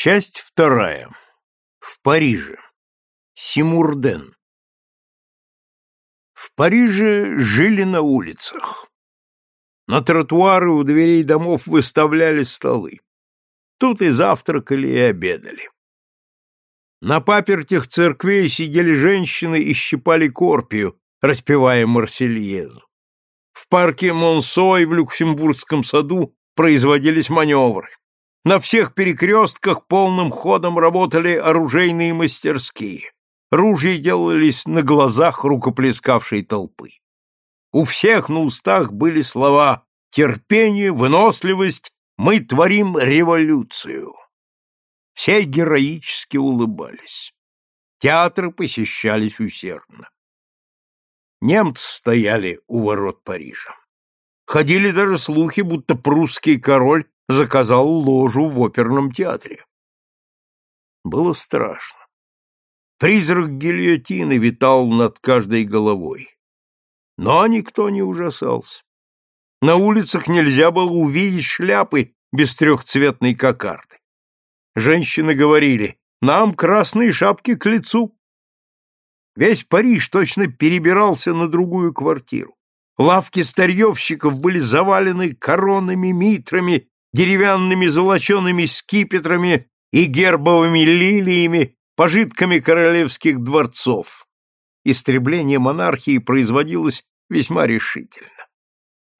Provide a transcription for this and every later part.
Часть вторая. В Париже. Симурден. В Париже жили на улицах. На тротуары у дверей домов выставляли столы. Тут и завтракали, и обедали. На папертях церквей сидели женщины и щипали корпию, распевая Марсельезу. В парке Монсо и в Люксембургском саду производились маневры. На всех перекрестках полным ходом работали оружейные мастерские. Ружья делались на глазах рукоплескавшей толпы. У всех на устах были слова «терпение», «выносливость», «мы творим революцию». Все героически улыбались. Театры посещались усердно. Немцы стояли у ворот Парижа. Ходили даже слухи, будто прусский король заказал ложу в оперном театре. Было страшно. Призрак гильотины витал над каждой головой. Но никто не ужасался. На улицах нельзя было увидеть шляпы без трехцветной кокарды. Женщины говорили, нам красные шапки к лицу. Весь Париж точно перебирался на другую квартиру. Лавки старьевщиков были завалены коронами, митрами, деревянными золочеными скипетрами и гербовыми лилиями, пожитками королевских дворцов. Истребление монархии производилось весьма решительно.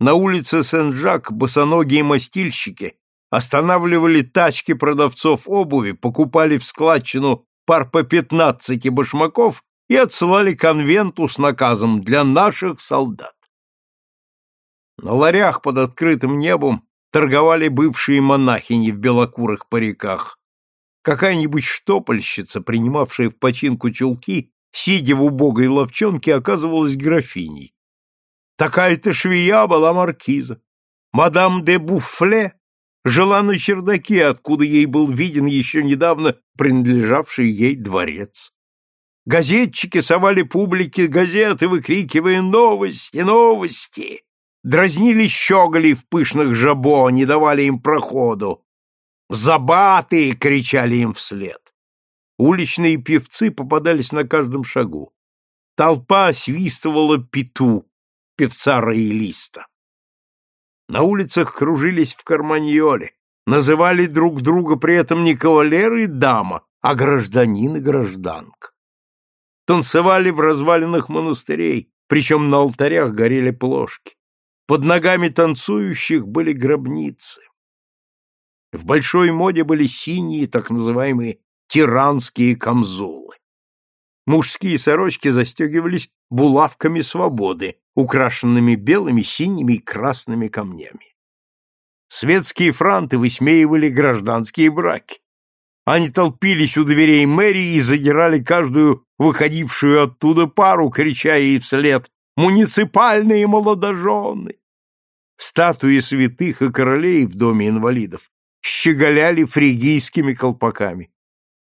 На улице Сен-Жак босоногие мастильщики останавливали тачки продавцов обуви, покупали в складчину пар по пятнадцати башмаков и отсылали конвенту с наказом для наших солдат. На ларях под открытым небом торговали бывшие монахини в белокурых париках. Какая-нибудь штопольщица, принимавшая в починку чулки, сидя в убогой ловчонке, оказывалась графиней. Такая-то швея была маркиза. Мадам де Буфле жила на чердаке, откуда ей был виден еще недавно принадлежавший ей дворец. Газетчики совали публике газеты, выкрикивая «Новости! Новости!» Дразнили щеголей в пышных жабо, не давали им проходу. «Забаты!» — кричали им вслед. Уличные певцы попадались на каждом шагу. Толпа свистывала пету, певца роялиста. На улицах кружились в карманьоле, называли друг друга при этом не кавалер и дама, а гражданин и гражданка. Танцевали в развалинах монастырей, причем на алтарях горели плошки. Под ногами танцующих были гробницы. В большой моде были синие, так называемые тиранские камзолы. Мужские сорочки застегивались булавками свободы, украшенными белыми, синими и красными камнями. Светские франты высмеивали гражданские браки. Они толпились у дверей мэрии и задирали каждую выходившую оттуда пару, крича ей вслед «Муниципальные молодожены!». Статуи святых и королей в доме инвалидов щеголяли фригийскими колпаками.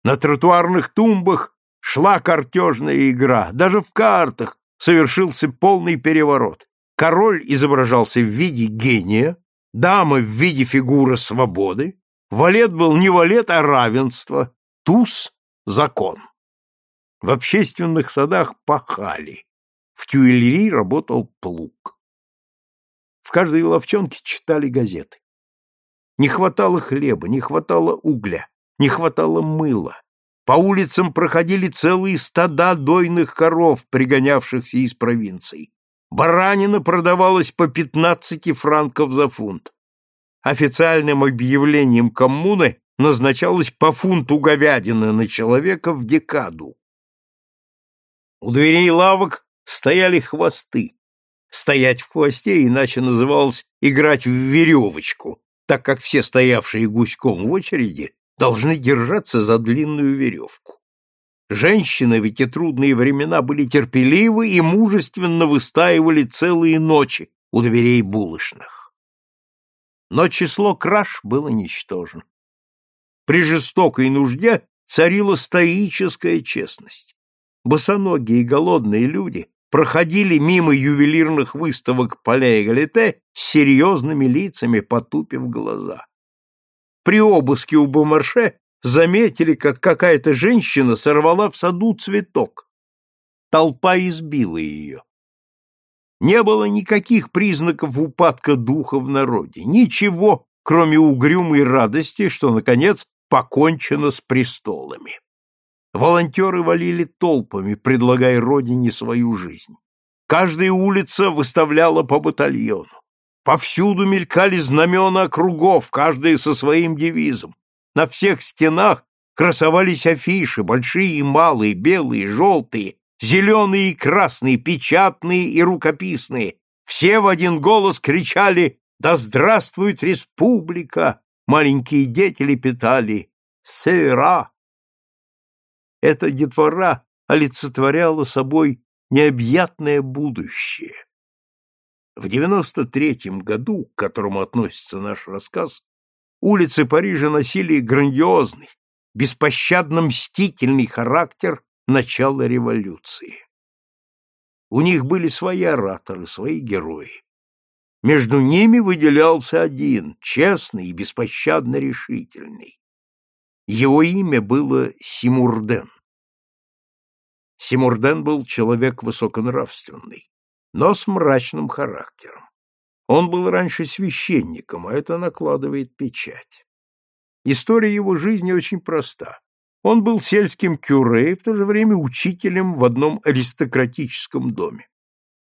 На тротуарных тумбах шла картежная игра. Даже в картах совершился полный переворот. Король изображался в виде гения, дама в виде фигуры свободы, валет был не валет, а равенство, туз — закон. В общественных садах пахали, в тюэллерии работал плуг. В каждой ловчонке читали газеты. Не хватало хлеба, не хватало угля, не хватало мыла. По улицам проходили целые стада дойных коров, пригонявшихся из провинций. Баранина продавалась по 15 франков за фунт. Официальным объявлением коммуны назначалось по фунту говядины на человека в декаду. У дверей лавок стояли хвосты. Стоять в хвосте иначе называлось играть в веревочку, так как все стоявшие гуськом в очереди должны держаться за длинную веревку. Женщины в эти трудные времена были терпеливы и мужественно выстаивали целые ночи у дверей булочных. Но число краж было ничтожно. При жестокой нужде царила стоическая честность. Босоногие и голодные люди проходили мимо ювелирных выставок поля и галете с серьезными лицами, потупив глаза. При обыске у Бомарше заметили, как какая-то женщина сорвала в саду цветок. Толпа избила ее. Не было никаких признаков упадка духа в народе, ничего, кроме угрюмой радости, что, наконец, покончено с престолами. Волонтеры валили толпами, предлагая родине свою жизнь. Каждая улица выставляла по батальону. Повсюду мелькали знамена округов, каждая со своим девизом. На всех стенах красовались афиши, большие и малые, белые, желтые, зеленые и красные, печатные и рукописные. Все в один голос кричали «Да здравствует республика!» Маленькие дети лепетали «Сыра!» Эта детвора олицетворяла собой необъятное будущее. В 93-м году, к которому относится наш рассказ, улицы Парижа носили грандиозный, беспощадно мстительный характер начала революции. У них были свои ораторы, свои герои. Между ними выделялся один, честный и беспощадно решительный. Его имя было Симурден. Симурден был человек высоконравственный, но с мрачным характером. Он был раньше священником, а это накладывает печать. История его жизни очень проста. Он был сельским кюре и в то же время учителем в одном аристократическом доме.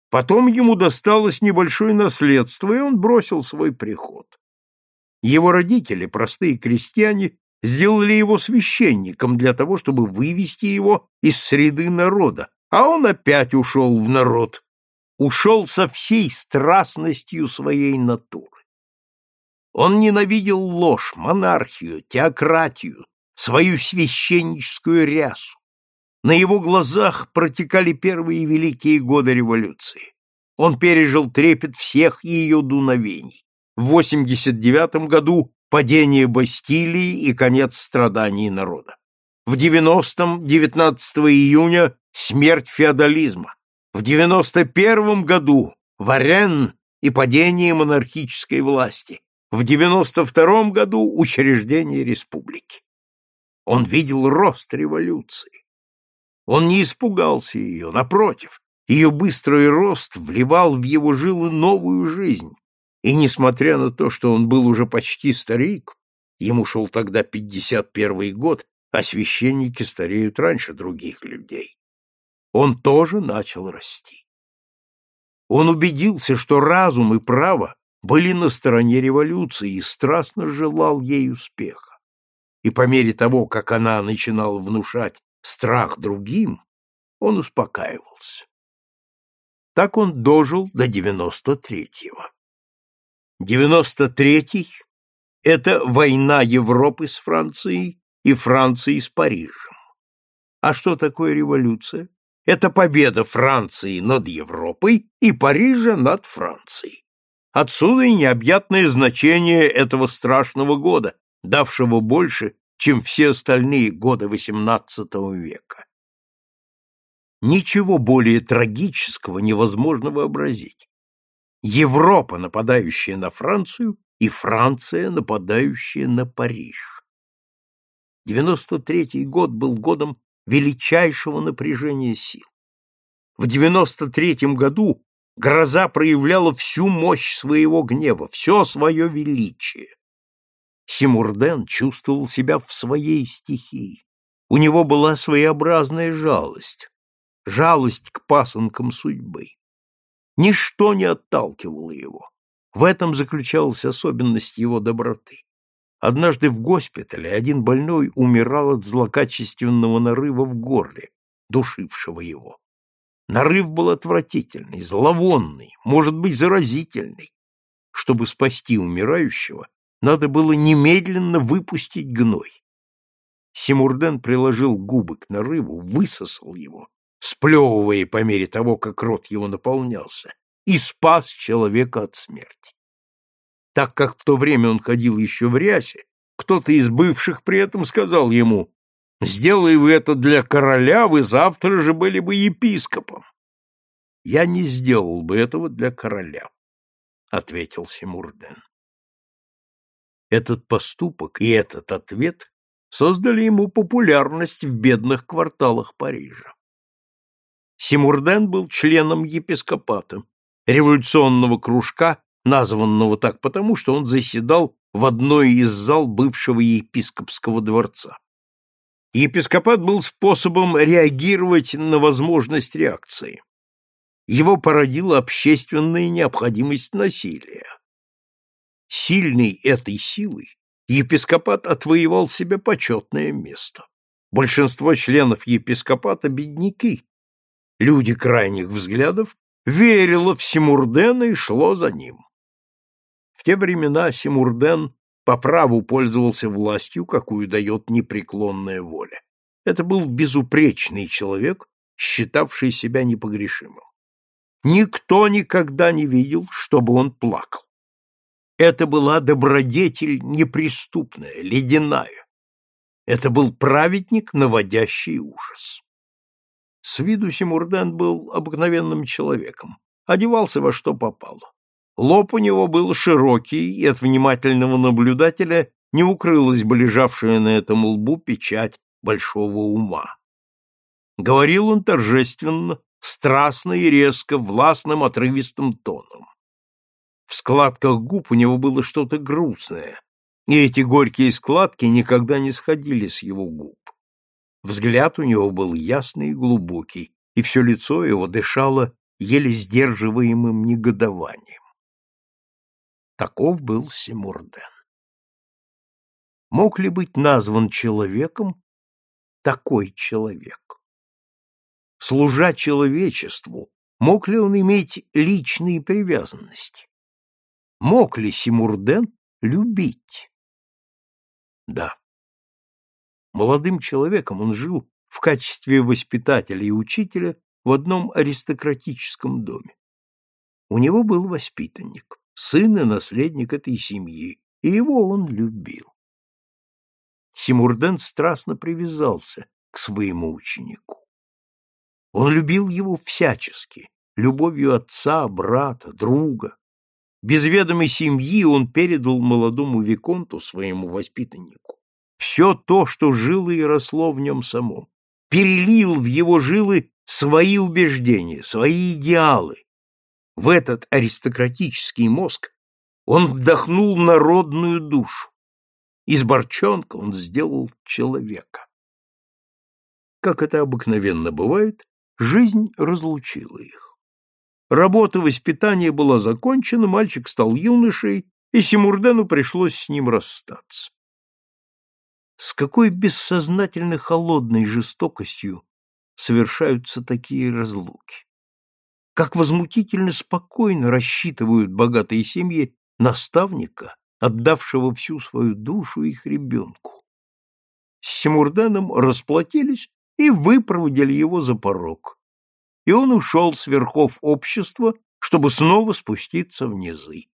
Потом ему досталось небольшое наследство, и он бросил свой приход. Его родители, простые крестьяне, сделали его священником для того, чтобы вывести его из среды народа, а он опять ушел в народ, ушел со всей страстностью своей натуры. Он ненавидел ложь, монархию, теократию, свою священническую рясу. На его глазах протекали первые великие годы революции. Он пережил трепет всех ее дуновений. В 89 году падение Бастилии и конец страданий народа. В 90-м, 19 июня, смерть феодализма. В 91 году Варен и падение монархической власти. В 92 году учреждение республики. Он видел рост революции. Он не испугался ее, напротив, ее быстрый рост вливал в его жилы новую жизнь, и, несмотря на то, что он был уже почти старик, ему шел тогда пятьдесят первый год, а священники стареют раньше других людей, он тоже начал расти. Он убедился, что разум и право были на стороне революции и страстно желал ей успеха. И по мере того, как она начинала внушать страх другим, он успокаивался. Так он дожил до девяносто третьего. 93-й – это война Европы с Францией и Франции с Парижем. А что такое революция? Это победа Франции над Европой и Парижа над Францией. Отсюда и необъятное значение этого страшного года, давшего больше, чем все остальные годы XVIII века. Ничего более трагического невозможно вообразить. Европа, нападающая на Францию, и Франция, нападающая на Париж. 93-й год был годом величайшего напряжения сил. В 93-м году гроза проявляла всю мощь своего гнева, все свое величие. Симурден чувствовал себя в своей стихии. У него была своеобразная жалость, жалость к пасынкам судьбы. Ничто не отталкивало его. В этом заключалась особенность его доброты. Однажды в госпитале один больной умирал от злокачественного нарыва в горле, душившего его. Нарыв был отвратительный, зловонный, может быть, заразительный. Чтобы спасти умирающего, надо было немедленно выпустить гной. Симурден приложил губы к нарыву, высосал его сплевывая по мере того, как рот его наполнялся, и спас человека от смерти. Так как в то время он ходил еще в рясе, кто-то из бывших при этом сказал ему, «Сделай вы это для короля, вы завтра же были бы епископом». «Я не сделал бы этого для короля», — ответил Симурден. Этот поступок и этот ответ создали ему популярность в бедных кварталах Парижа. Симурден был членом епископата, революционного кружка, названного так потому, что он заседал в одной из зал бывшего епископского дворца. Епископат был способом реагировать на возможность реакции. Его породила общественная необходимость насилия. Сильный этой силой епископат отвоевал себе почетное место. Большинство членов епископата – бедняки. Люди крайних взглядов верило в Симурдена и шло за ним. В те времена Симурден по праву пользовался властью, какую дает непреклонная воля. Это был безупречный человек, считавший себя непогрешимым. Никто никогда не видел, чтобы он плакал. Это была добродетель неприступная, ледяная. Это был праведник, наводящий ужас. С виду Симурден был обыкновенным человеком, одевался во что попало. Лоб у него был широкий, и от внимательного наблюдателя не укрылась бы лежавшая на этом лбу печать большого ума. Говорил он торжественно, страстно и резко, властным отрывистым тоном. В складках губ у него было что-то грустное, и эти горькие складки никогда не сходили с его губ. Взгляд у него был ясный и глубокий, и все лицо его дышало еле сдерживаемым негодованием. Таков был Симурден. Мог ли быть назван человеком такой человек? Служа человечеству, мог ли он иметь личные привязанности? Мог ли Симурден любить? Да. Молодым человеком он жил в качестве воспитателя и учителя в одном аристократическом доме. У него был воспитанник сын и наследник этой семьи, и его он любил. Симурден страстно привязался к своему ученику. Он любил его всячески, любовью отца, брата, друга. Без ведомой семьи он передал молодому Виконту, своему воспитаннику, все то, что жило и росло в нем самом, перелил в его жилы свои убеждения, свои идеалы, в этот аристократический мозг он вдохнул народную душу. Из борчонка он сделал человека. Как это обыкновенно бывает, жизнь разлучила их. Работа воспитания была закончена, мальчик стал юношей, и Симурдену пришлось с ним расстаться. С какой бессознательно холодной жестокостью совершаются такие разлуки? Как возмутительно спокойно рассчитывают богатые семьи наставника, отдавшего всю свою душу их ребенку. С Симурданом расплатились и выпроводили его за порог. И он ушел с верхов общества, чтобы снова спуститься в низы.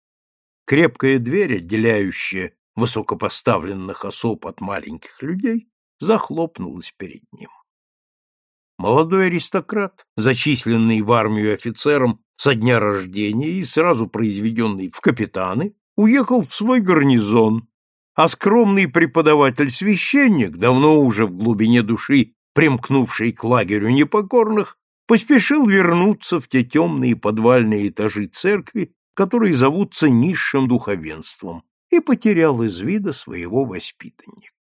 Крепкая дверь, отделяющая высокопоставленных особ от маленьких людей, захлопнулась перед ним. Молодой аристократ, зачисленный в армию офицером со дня рождения и сразу произведенный в капитаны, уехал в свой гарнизон, а скромный преподаватель-священник, давно уже в глубине души примкнувший к лагерю непокорных, поспешил вернуться в те темные подвальные этажи церкви, которые зовутся низшим духовенством, и потерял из вида своего воспитанника.